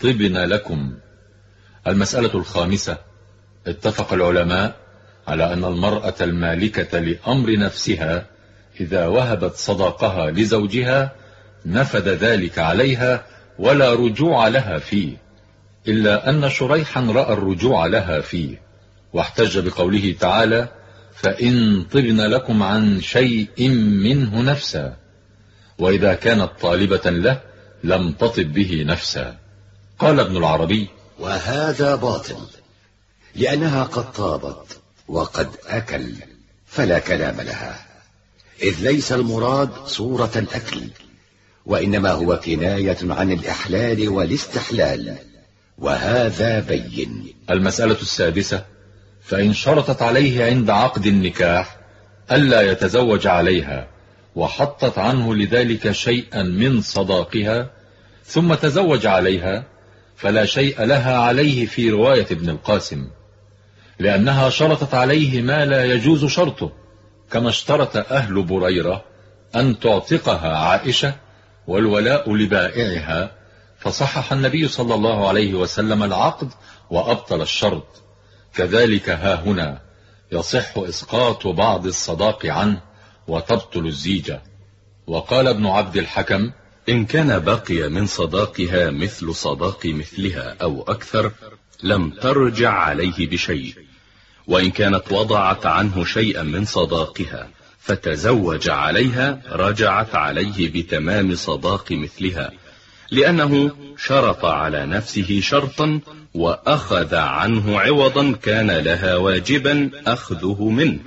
طبن لكم. المسألة الخامسة اتفق العلماء على أن المرأة المالكة لأمر نفسها إذا وهبت صداقها لزوجها نفذ ذلك عليها ولا رجوع لها فيه إلا أن شريحا رأى الرجوع لها فيه. واحتج بقوله تعالى فإن طبن لكم عن شيء منه نفسا وإذا كانت طالبة له لم تطب به نفسا. قال ابن العربي. وهذا باطل لأنها قد طابت وقد أكل فلا كلام لها. إذ ليس المراد صورة الأكل وإنما هو كناية عن الإحلال والاستحلال. وهذا بين. المسألة السادسة فإن شرطت عليه عند عقد النكاح ألا يتزوج عليها وحطت عنه لذلك شيئا من صداقها ثم تزوج عليها فلا شيء لها عليه في رواية ابن القاسم لأنها شرطت عليه ما لا يجوز شرطه كما اشترط أهل بريرة أن تعتقها عائشة والولاء لبائعها فصحح النبي صلى الله عليه وسلم العقد وأبطل الشرط. كذلك ها هنا يصح إسقاط بعض الصداق عنه وتبطل الزيجة. وقال ابن عبد الحكم إن كان بقي من صداقها مثل صداق مثلها أو أكثر لم ترجع عليه بشيء. وإن كانت وضعت عنه شيئا من صداقها فتزوج عليها رجعت عليه بتمام صداق مثلها. لأنه شرط على نفسه شرطا وأخذ عنه عوضا كان لها واجبا أخذه منه.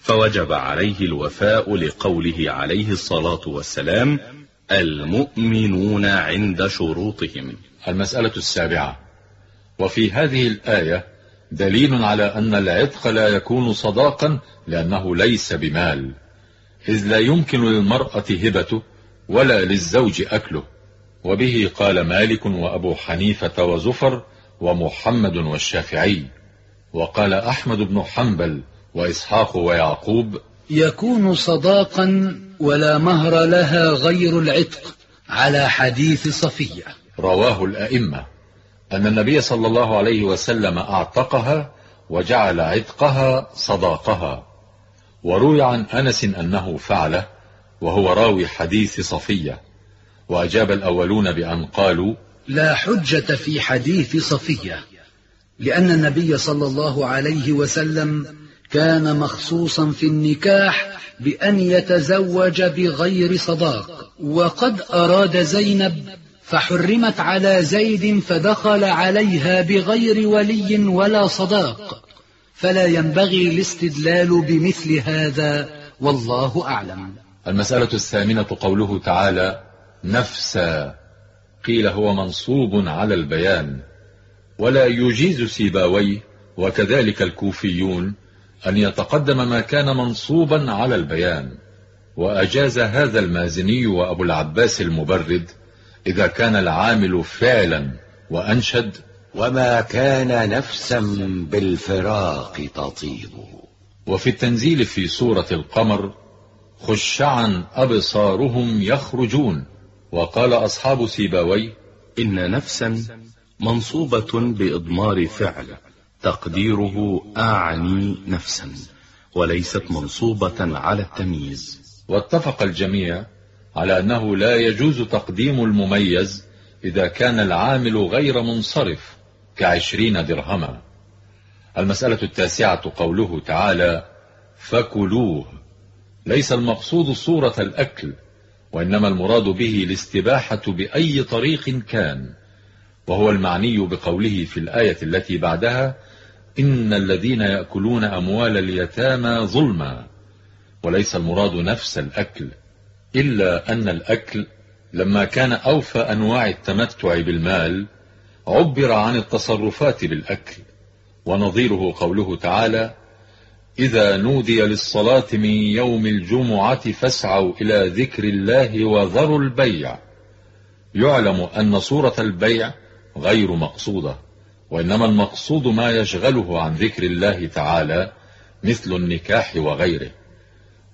فوجب عليه الوفاء لقوله عليه الصلاة والسلام المؤمنون عند شروطهم. المسألة السابعة. وفي هذه الآية دليل على أن العتق لا يكون صداقا لأنه ليس بمال. إذ لا يمكن للمرأة هبته ولا للزوج أكله. وبه قال مالك وأبو حنيفة وزفر ومحمد والشافعي. وقال أحمد بن حنبل وإسحاق ويعقوب يكون صداقا ولا مهر لها غير العتق على حديث صفية. رواه الأئمة أن النبي صلى الله عليه وسلم أعتقها وجعل عتقها صداقها وروي عن أنس أنه فعله وهو راوي حديث صفية وأجاب الأولون بأن قالوا لا حجة في حديث صفية لأن النبي صلى الله عليه وسلم كان مخصوصا في النكاح بأن يتزوج بغير صداق. وقد أراد زينب فحرمت على زيد فدخل عليها بغير ولي ولا صداق. فلا ينبغي الاستدلال بمثل هذا والله أعلم. المسألة الثامنة قوله تعالى نفسا. قيل هو منصوب على البيان. ولا يجيز سيباوي وكذلك الكوفيون أن يتقدم ما كان منصوبا على البيان وأجاز هذا المازني وأبو العباس المبرد إذا كان العامل فعلا وأنشد وما كان نفسا بالفراق تطيبه وفي التنزيل في سورة القمر خشعا أبصارهم يخرجون. وقال أصحاب سيباوي إن نفسا منصوبة بإضمار فعل. تقديره أعني نفسا وليست منصوبة على التمييز. واتفق الجميع على أنه لا يجوز تقديم المميز إذا كان العامل غير منصرف كعشرين درهما. المسألة التاسعة قوله تعالى فكلوه ليس المقصود صورة الأكل وإنما المراد به الاستباحة بأي طريق كان وهو المعني بقوله في الآية التي بعدها إن الذين يأكلون أموال اليتامى ظلما وليس المراد نفس الأكل إلا أن الأكل لما كان أوفى أنواع التمتع بالمال عبر عن التصرفات بالأكل ونظيره قوله تعالى إذا نودي للصلاة من يوم الجمعة فاسعوا إلى ذكر الله وذروا البيع يعلم أن صورة البيع غير مقصودة. وإنما المقصود ما يشغله عن ذكر الله تعالى مثل النكاح وغيره.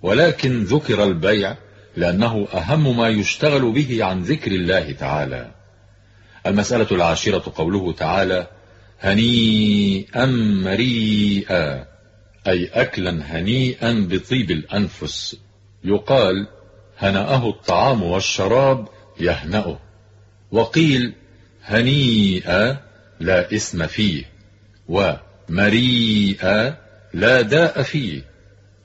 ولكن ذكر البيع لأنه أهم ما يشتغل به عن ذكر الله تعالى. المسألة العاشرة قوله تعالى هنيئا مريئا أي أكلا هنيئا بطيب الأنفس. يقال هنأه الطعام والشراب يهنأه. وقيل هنيئا لا اسم فيه ومريئا لا داء فيه.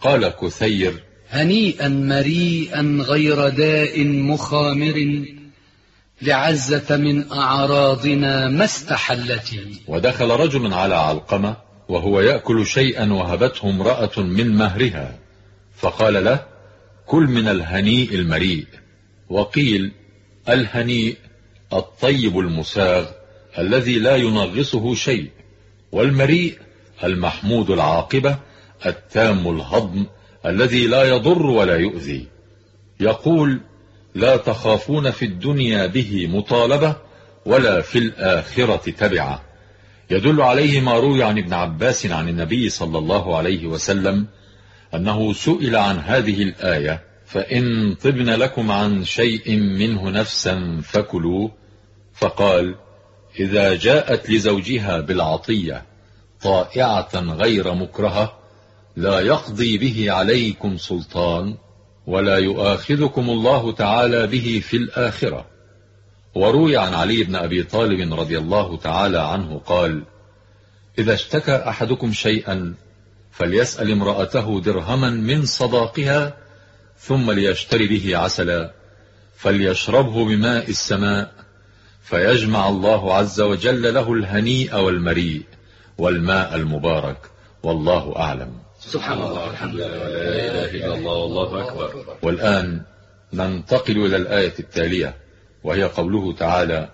قال كثير هنيئا مريئا غير داء مخامر لعزة من أعراضنا ما استحلته ودخل رجل على علقمة وهو يأكل شيئا وهبته امرأة من مهرها. فقال له كل من الهنيء المريء. وقيل الهنيء الطيب المساغ. الذي لا ينغصه شيء والمريء المحمود العاقبة التام الهضم الذي لا يضر ولا يؤذي. يقول لا تخافون في الدنيا به مطالبة ولا في الآخرة تبعة. يدل عليه ما روي عن ابن عباس عن النبي صلى الله عليه وسلم أنه سئل عن هذه الآية فإن طبن لكم عن شيء منه نفسا فكلوه. فقال إذا جاءت لزوجها بالعطية طائعة غير مكرهة لا يقضي به عليكم سلطان ولا يؤاخذكم الله تعالى به في الآخرة. وروي عن علي بن أبي طالب رضي الله تعالى عنه قال إذا اشتكى أحدكم شيئا فليسأل امرأته درهما من صداقها ثم ليشتري به عسلا فليشربه بماء السماء فيجمع الله عز وجل له الهنيء والمريء والماء المبارك والله أعلم. سبحان الله الحمد لله لا إله إلا الله والله أكبر. والآن ننتقل إلى الآية التالية وهي قوله تعالى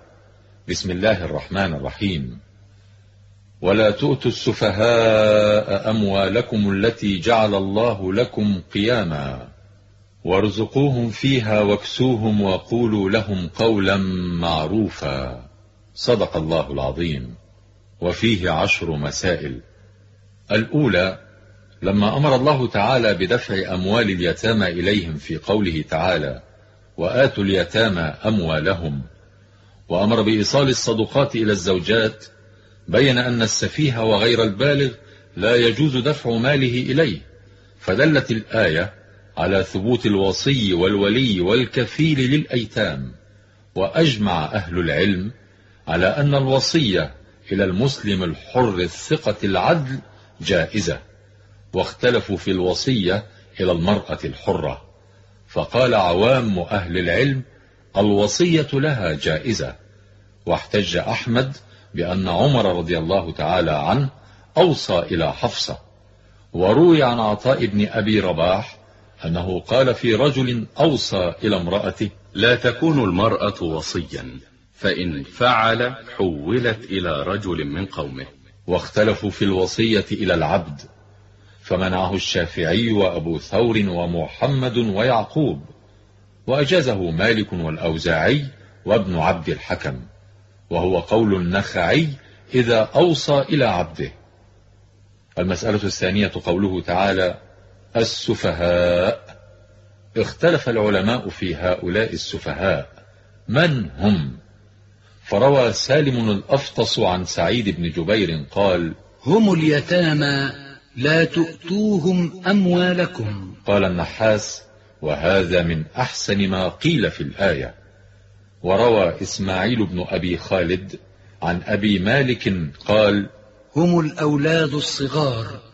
بسم الله الرحمن الرحيم. ولا تؤتوا السفهاء أموالكم التي جعل الله لكم قياما. وارزقوهم فيها واكسوهم وقولوا لهم قولا معروفا. صدق الله العظيم. وفيه عشر مسائل. الأولى لما أمر الله تعالى بدفع أموال اليتامى إليهم في قوله تعالى وآتوا اليتامى أموالهم وأمر بإيصال الصدقات إلى الزوجات. بين أن السفيه وغير البالغ لا يجوز دفع ماله إليه. فدلت الآية على ثبوت الوصي والولي والكفيل للأيتام وأجمع أهل العلم على أن الوصية إلى المسلم الحر الثقة العدل جائزة واختلفوا في الوصية إلى المرأة الحرة. فقال عوام أهل العلم الوصية لها جائزة. واحتج أحمد بأن عمر رضي الله تعالى عنه أوصى إلى حفصة. وروي عن عطاء بن أبي رباح أنه قال في رجل أوصى إلى امرأته لا تكون المرأة وصيا فإن فعل حولت إلى رجل من قومه. واختلفوا في الوصية إلى العبد فمنعه الشافعي وأبو ثور ومحمد ويعقوب وأجازه مالك والأوزاعي وابن عبد الحكم وهو قول النخعي إذا أوصى إلى عبده. المسألة الثانية قوله تعالى السفهاء. اختلف العلماء في هؤلاء السفهاء. من هم؟ فروى سالم الأفطس عن سعيد بن جبير قال هم اليتامى لا تؤتوهم أموالكم. قال النحاس وهذا من أحسن ما قيل في الآية. وروى إسماعيل بن أبي خالد عن أبي مالك قال هم الأولاد الصغار.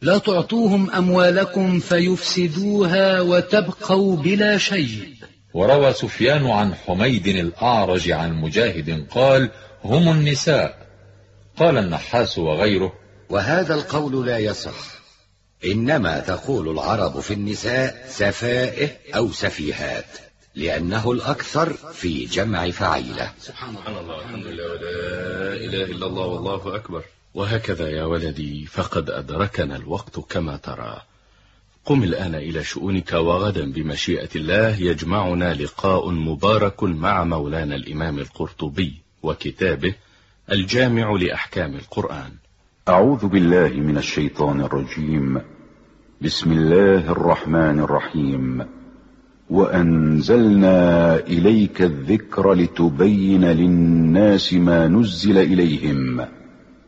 لا تعطوهم أموالكم فيفسدوها وتبقوا بلا شيء. وروى سفيان عن حميد الأعرج عن مجاهد قال هم النساء قال النحاس وغيره وهذا القول لا يصح. إنما تقول العرب في النساء سفائه أو سفيهات لأنه الأكثر في جمع فعيلة سبحان الله الحمد لله ولا إله إلا الله والله أكبر. وهكذا يا ولدي فقد أدركنا الوقت كما ترى. قم الآن إلى شؤونك وغدا بمشيئة الله يجمعنا لقاء مبارك مع مولانا الإمام القرطبي وكتابه الجامع لأحكام القرآن. أعوذ بالله من الشيطان الرجيم. بسم الله الرحمن الرحيم. وأنزلنا إليك الذكر لتبين للناس ما نزل إليهم.